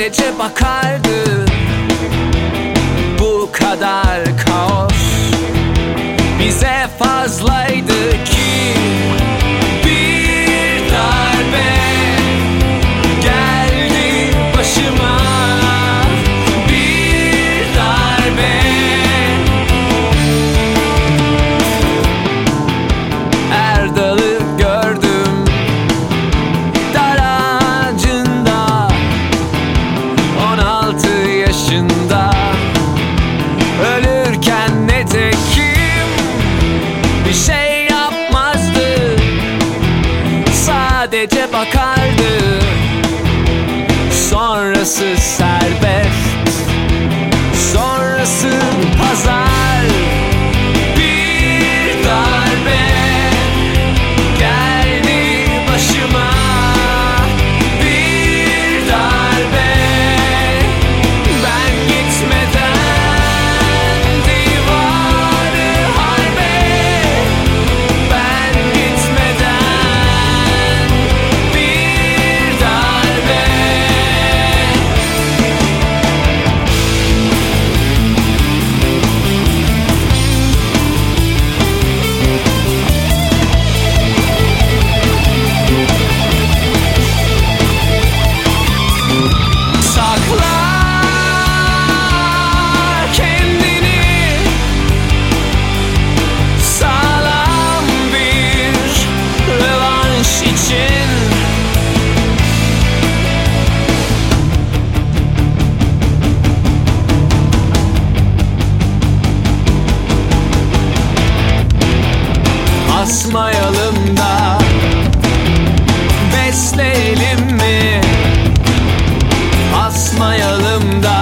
sadece bakardı. Bu kadar kaos bize fazlaydı. sadece bakardı. Sonrası sen Asmayalım da Besleyelim mi? Asmayalım da